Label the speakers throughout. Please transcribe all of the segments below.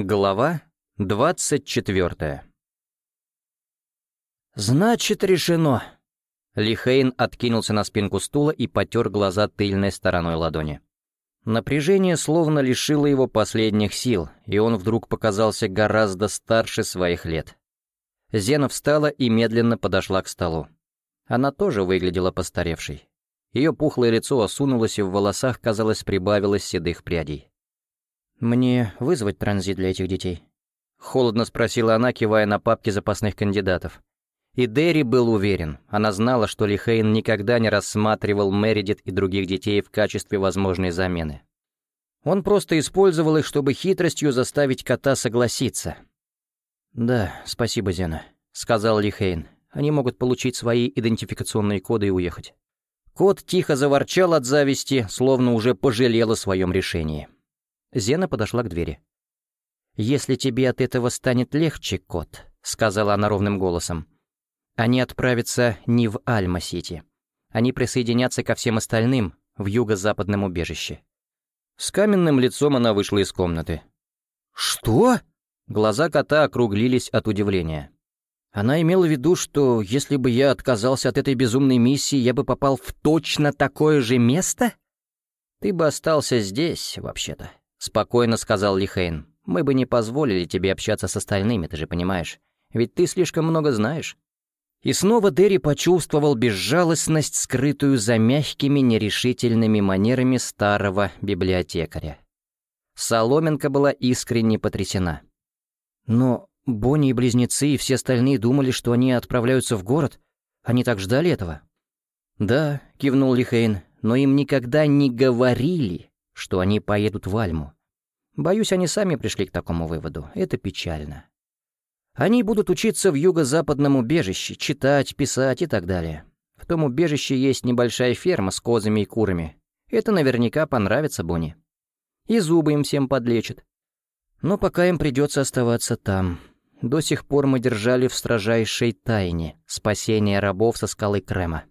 Speaker 1: Глава двадцать четвертая. «Значит, решено!» Лихейн откинулся на спинку стула и потер глаза тыльной стороной ладони. Напряжение словно лишило его последних сил, и он вдруг показался гораздо старше своих лет. Зена встала и медленно подошла к столу. Она тоже выглядела постаревшей. Ее пухлое лицо осунулось, и в волосах, казалось, прибавилось седых прядей. «Мне вызвать транзит для этих детей?» Холодно спросила она, кивая на папки запасных кандидатов. И Дерри был уверен, она знала, что Лихейн никогда не рассматривал Мередит и других детей в качестве возможной замены. Он просто использовал их, чтобы хитростью заставить кота согласиться. «Да, спасибо, Зена», — сказал Лихейн. «Они могут получить свои идентификационные коды и уехать». Кот тихо заворчал от зависти, словно уже пожалел о своем решении. Зена подошла к двери. «Если тебе от этого станет легче, кот», — сказала она ровным голосом, — «они отправятся не в Альма-Сити. Они присоединятся ко всем остальным в юго-западном убежище». С каменным лицом она вышла из комнаты. «Что?» Глаза кота округлились от удивления. Она имела в виду, что если бы я отказался от этой безумной миссии, я бы попал в точно такое же место? Ты бы остался здесь, вообще-то. — спокойно сказал Лихейн. «Мы бы не позволили тебе общаться с остальными, ты же понимаешь. Ведь ты слишком много знаешь». И снова Дерри почувствовал безжалостность, скрытую за мягкими, нерешительными манерами старого библиотекаря. Соломенко была искренне потрясена. «Но Бонни и близнецы и все остальные думали, что они отправляются в город? Они так ждали этого?» «Да», — кивнул Лихейн, — «но им никогда не говорили, что они поедут в Альму. Боюсь, они сами пришли к такому выводу. Это печально. Они будут учиться в юго-западном убежище, читать, писать и так далее. В том убежище есть небольшая ферма с козами и курами. Это наверняка понравится Бонни. И зубы им всем подлечат. Но пока им придется оставаться там. До сих пор мы держали в строжайшей тайне спасение рабов со скалы Крема.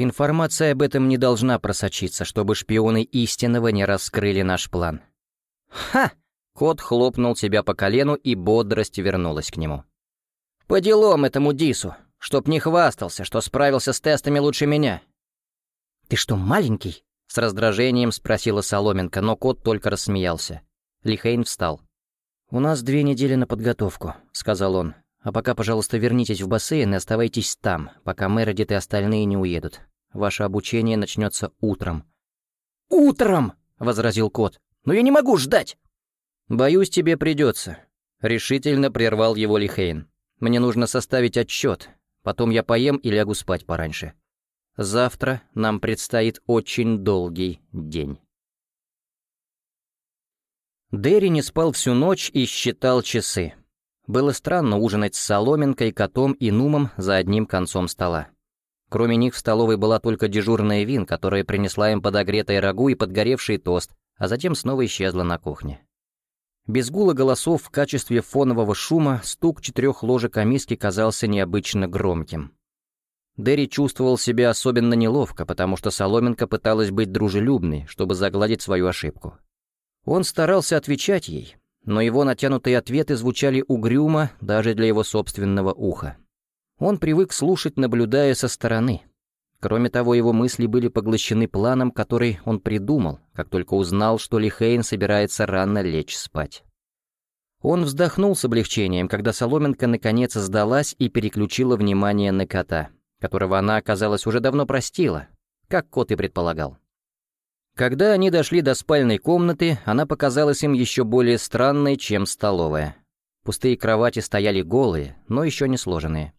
Speaker 1: Информация об этом не должна просочиться, чтобы шпионы истинного не раскрыли наш план. «Ха!» — кот хлопнул себя по колену, и бодрость вернулась к нему. «По делам этому Дису, чтоб не хвастался, что справился с тестами лучше меня». «Ты что, маленький?» — с раздражением спросила Соломенко, но кот только рассмеялся. Лихейн встал. «У нас две недели на подготовку», — сказал он. «А пока, пожалуйста, вернитесь в бассейн и оставайтесь там, пока Мередит и остальные не уедут. Ваше обучение начнется утром». «Утром!» — возразил кот. «Но я не могу ждать!» «Боюсь, тебе придется», — решительно прервал его Лихейн. «Мне нужно составить отчет, потом я поем и лягу спать пораньше. Завтра нам предстоит очень долгий день». Дерри не спал всю ночь и считал часы. Было странно ужинать с Соломенкой, котом и Нумом за одним концом стола. Кроме них в столовой была только дежурная Вин, которая принесла им подогретое рагу и подгоревший тост, а затем снова исчезла на кухне. Без гула голосов в качестве фонового шума стук четырех ложек о миске казался необычно громким. Дерри чувствовал себя особенно неловко, потому что Соломенко пыталась быть дружелюбной, чтобы загладить свою ошибку. Он старался отвечать ей, но его натянутые ответы звучали угрюмо даже для его собственного уха. Он привык слушать, наблюдая со стороны. Кроме того, его мысли были поглощены планом, который он придумал, как только узнал, что Лихейн собирается рано лечь спать. Он вздохнул с облегчением, когда Соломенко наконец сдалась и переключила внимание на кота, которого она, оказалось, уже давно простила, как кот и предполагал. Когда они дошли до спальной комнаты, она показалась им еще более странной, чем столовая. Пустые кровати стояли голые, но еще не сложенные.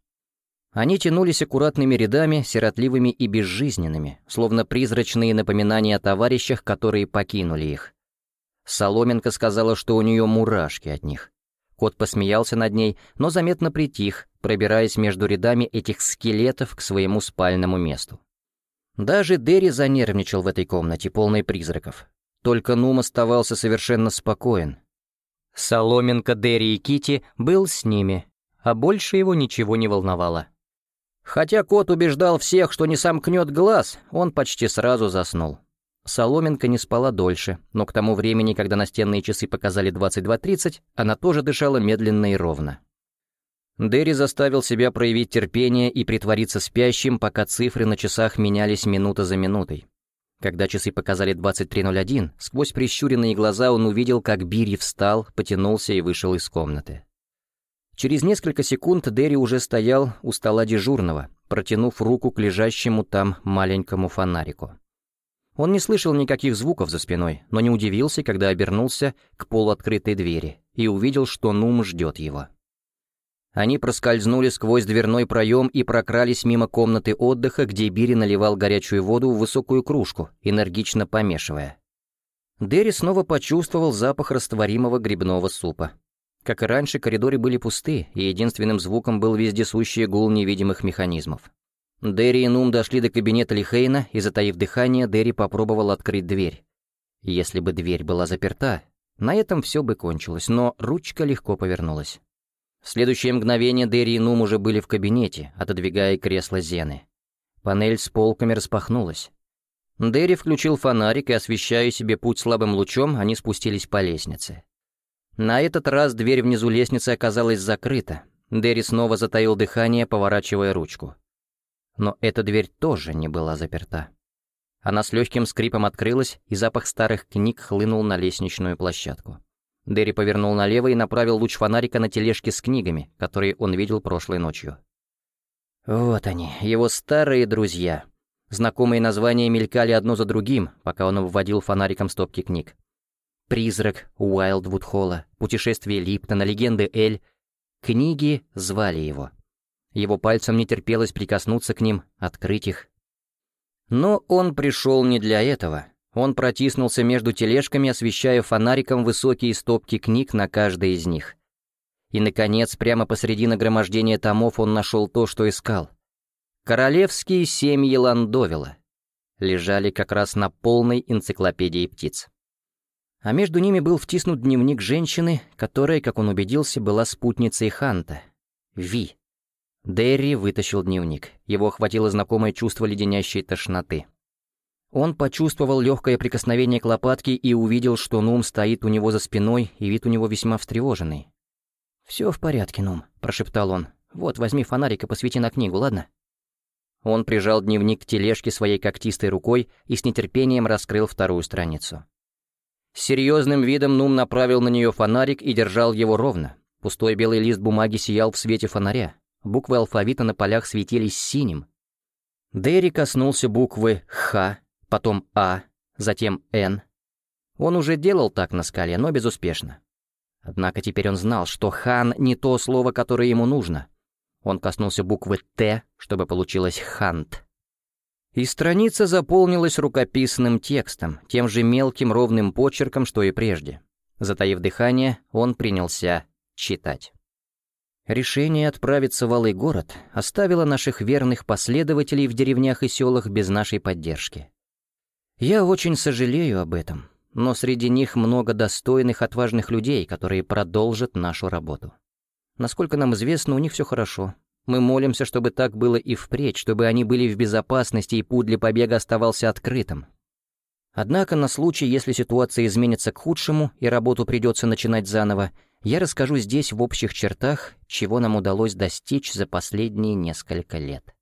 Speaker 1: Они тянулись аккуратными рядами, сиротливыми и безжизненными, словно призрачные напоминания о товарищах, которые покинули их. Соломенко сказала, что у нее мурашки от них. Кот посмеялся над ней, но заметно притих, пробираясь между рядами этих скелетов к своему спальному месту. Даже Дерри занервничал в этой комнате, полной призраков. Только Нум оставался совершенно спокоен. Соломенко, Дерри и Кити был с ними, а больше его ничего не волновало. Хотя кот убеждал всех, что не сомкнет глаз, он почти сразу заснул. Соломенка не спала дольше, но к тому времени, когда настенные часы показали 22.30, она тоже дышала медленно и ровно. Дерри заставил себя проявить терпение и притвориться спящим, пока цифры на часах менялись минута за минутой. Когда часы показали 23.01, сквозь прищуренные глаза он увидел, как Бири встал, потянулся и вышел из комнаты. Через несколько секунд Дерри уже стоял у стола дежурного, протянув руку к лежащему там маленькому фонарику. Он не слышал никаких звуков за спиной, но не удивился, когда обернулся к полуоткрытой двери и увидел, что Нум ждет его. Они проскользнули сквозь дверной проем и прокрались мимо комнаты отдыха, где Бири наливал горячую воду в высокую кружку, энергично помешивая. Дерри снова почувствовал запах растворимого грибного супа. Как и раньше, коридоры были пусты, и единственным звуком был вездесущий гул невидимых механизмов. Дерри и Нум дошли до кабинета Лихейна, и, затаив дыхание, Дерри попробовал открыть дверь. Если бы дверь была заперта, на этом все бы кончилось, но ручка легко повернулась. В следующее мгновение Дерри и Нум уже были в кабинете, отодвигая кресло Зены. Панель с полками распахнулась. Дерри включил фонарик, и, освещая себе путь слабым лучом, они спустились по лестнице. На этот раз дверь внизу лестницы оказалась закрыта. Дерри снова затаил дыхание, поворачивая ручку. Но эта дверь тоже не была заперта. Она с легким скрипом открылась, и запах старых книг хлынул на лестничную площадку. Дерри повернул налево и направил луч фонарика на тележки с книгами, которые он видел прошлой ночью. Вот они, его старые друзья. Знакомые названия мелькали одно за другим, пока он вводил фонариком стопки книг. «Призрак» Уайлдвуд Холла, «Путешествие Липтона», «Легенды Эль». Книги звали его. Его пальцем не терпелось прикоснуться к ним, открыть их. Но он пришел не для этого. Он протиснулся между тележками, освещая фонариком высокие стопки книг на каждой из них. И, наконец, прямо посреди нагромождения томов он нашел то, что искал. Королевские семьи Ландовила лежали как раз на полной энциклопедии птиц. А между ними был втиснут дневник женщины, которая, как он убедился, была спутницей Ханта. Ви. Дерри вытащил дневник. Его охватило знакомое чувство леденящей тошноты. Он почувствовал легкое прикосновение к лопатке и увидел, что Нум стоит у него за спиной, и вид у него весьма встревоженный. «Все в порядке, Нум», — прошептал он. «Вот, возьми фонарик и посвети на книгу, ладно?» Он прижал дневник к тележке своей когтистой рукой и с нетерпением раскрыл вторую страницу. С серьезным видом Нум направил на нее фонарик и держал его ровно. Пустой белый лист бумаги сиял в свете фонаря. Буквы алфавита на полях светились синим. Дерри коснулся буквы «Х», потом А, затем Н. Он уже делал так на скале, но безуспешно. Однако теперь он знал, что «хан» не то слово, которое ему нужно. Он коснулся буквы «Т», чтобы получилось «хант». И страница заполнилась рукописным текстом, тем же мелким ровным почерком, что и прежде. Затаив дыхание, он принялся читать. Решение отправиться в Алый город оставило наших верных последователей в деревнях и селах без нашей поддержки. Я очень сожалею об этом, но среди них много достойных, отважных людей, которые продолжат нашу работу. Насколько нам известно, у них все хорошо. Мы молимся, чтобы так было и впредь, чтобы они были в безопасности и путь для побега оставался открытым. Однако на случай, если ситуация изменится к худшему и работу придется начинать заново, я расскажу здесь в общих чертах, чего нам удалось достичь за последние несколько лет.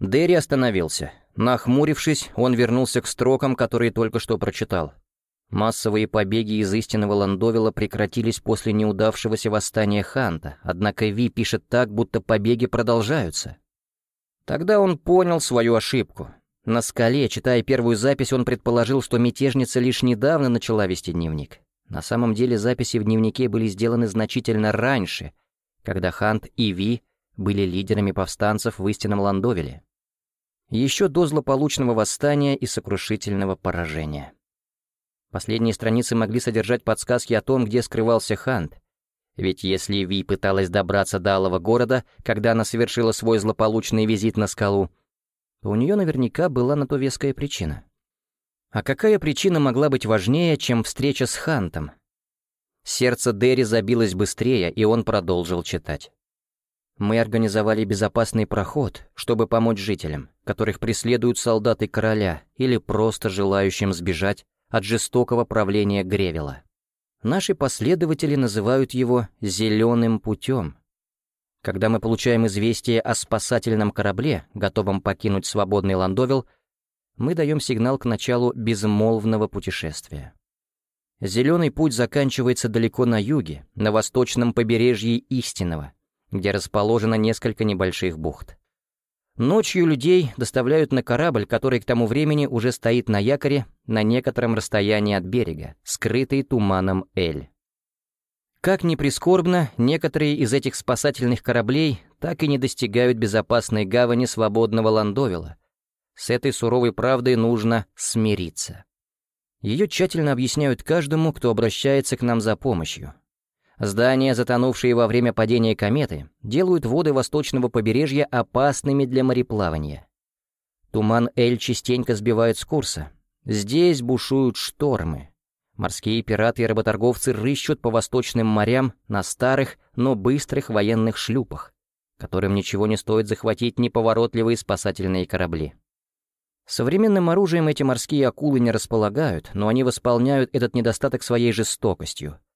Speaker 1: Дерри остановился. Нахмурившись, он вернулся к строкам, которые только что прочитал. Массовые побеги из истинного Ландовила прекратились после неудавшегося восстания Ханта, однако Ви пишет так, будто побеги продолжаются. Тогда он понял свою ошибку. На скале, читая первую запись, он предположил, что мятежница лишь недавно начала вести дневник. На самом деле записи в дневнике были сделаны значительно раньше, когда Хант и Ви были лидерами повстанцев в истинном Ландовиле еще до злополучного восстания и сокрушительного поражения. Последние страницы могли содержать подсказки о том, где скрывался Хант, ведь если Ви пыталась добраться до Алого города, когда она совершила свой злополучный визит на скалу, то у нее наверняка была на то веская причина. А какая причина могла быть важнее, чем встреча с Хантом? Сердце Дерри забилось быстрее, и он продолжил читать. Мы организовали безопасный проход, чтобы помочь жителям, которых преследуют солдаты короля или просто желающим сбежать от жестокого правления Гревела. Наши последователи называют его «зеленым путем». Когда мы получаем известие о спасательном корабле, готовом покинуть свободный Ландовил, мы даем сигнал к началу безмолвного путешествия. Зеленый путь заканчивается далеко на юге, на восточном побережье Истинного, где расположено несколько небольших бухт. Ночью людей доставляют на корабль, который к тому времени уже стоит на якоре на некотором расстоянии от берега, скрытый туманом Эль. Как ни прискорбно, некоторые из этих спасательных кораблей так и не достигают безопасной гавани свободного Ландовила. С этой суровой правдой нужно смириться. Ее тщательно объясняют каждому, кто обращается к нам за помощью, Здания, затонувшие во время падения кометы, делают воды восточного побережья опасными для мореплавания. Туман Эль частенько сбивает с курса. Здесь бушуют штормы. Морские пираты и работорговцы рыщут по восточным морям на старых, но быстрых военных шлюпах, которым ничего не стоит захватить неповоротливые спасательные корабли. Современным оружием эти морские акулы не располагают, но они восполняют этот недостаток своей жестокостью —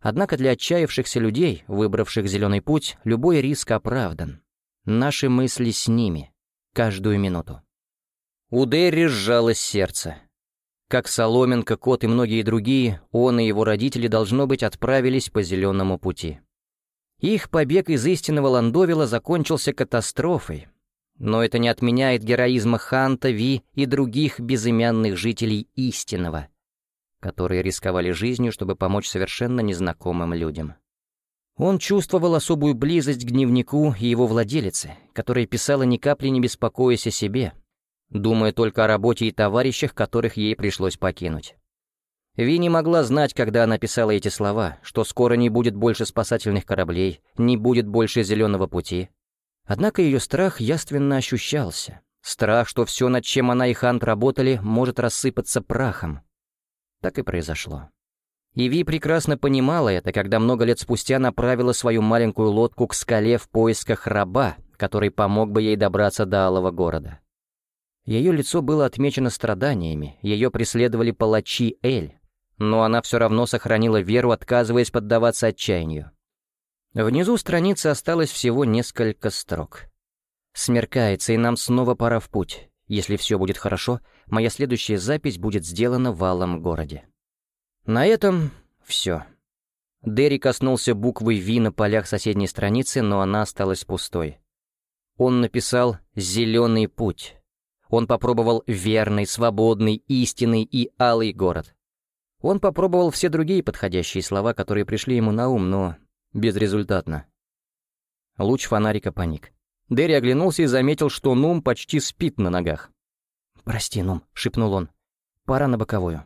Speaker 1: Однако для отчаявшихся людей, выбравших зеленый путь, любой риск оправдан. Наши мысли с ними. Каждую минуту. У Дерри сжалось сердце. Как Соломенко, Кот и многие другие, он и его родители, должно быть, отправились по зеленому пути. Их побег из истинного Ландовила закончился катастрофой, но это не отменяет героизма Ханта, Ви и других безымянных жителей истинного — которые рисковали жизнью, чтобы помочь совершенно незнакомым людям. Он чувствовал особую близость к дневнику и его владелице, которая писала ни капли не беспокоясь о себе, думая только о работе и товарищах, которых ей пришлось покинуть. Ви не могла знать, когда она писала эти слова, что скоро не будет больше спасательных кораблей, не будет больше зеленого пути. Однако ее страх яственно ощущался. Страх, что все, над чем она и Хант работали, может рассыпаться прахом, так и произошло. Иви прекрасно понимала это, когда много лет спустя направила свою маленькую лодку к скале в поисках раба, который помог бы ей добраться до Алого города. Ее лицо было отмечено страданиями, ее преследовали палачи Эль, но она все равно сохранила веру, отказываясь поддаваться отчаянию. Внизу страницы осталось всего несколько строк. «Смеркается, и нам снова пора в путь. Если все будет хорошо, моя следующая запись будет сделана в Алом городе. На этом все. Дерри коснулся буквы «Ви» на полях соседней страницы, но она осталась пустой. Он написал «Зеленый путь». Он попробовал верный, свободный, истинный и алый город. Он попробовал все другие подходящие слова, которые пришли ему на ум, но безрезультатно. Луч фонарика паник. Дерри оглянулся и заметил, что Нум почти спит на ногах. «Прости, Нум», — шепнул он. «Пора на боковую».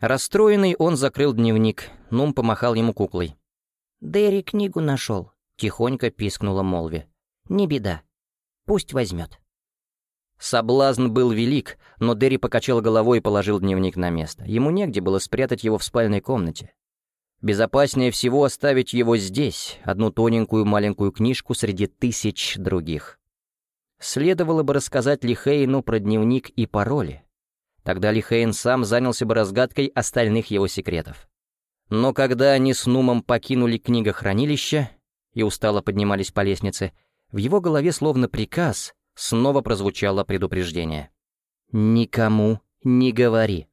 Speaker 1: Расстроенный, он закрыл дневник. Нум помахал ему куклой.
Speaker 2: «Дерри книгу нашел», — тихонько пискнула Молви. «Не беда. Пусть возьмет».
Speaker 1: Соблазн был велик, но Дерри покачал головой и положил дневник на место. Ему негде было спрятать его в спальной комнате. Безопаснее всего оставить его здесь, одну тоненькую маленькую книжку среди тысяч других. Следовало бы рассказать Лихейну про дневник и пароли. Тогда Лихейн сам занялся бы разгадкой остальных его секретов. Но когда они с Нумом покинули книгохранилище и устало поднимались по лестнице, в его голове словно приказ снова прозвучало предупреждение. «Никому не говори».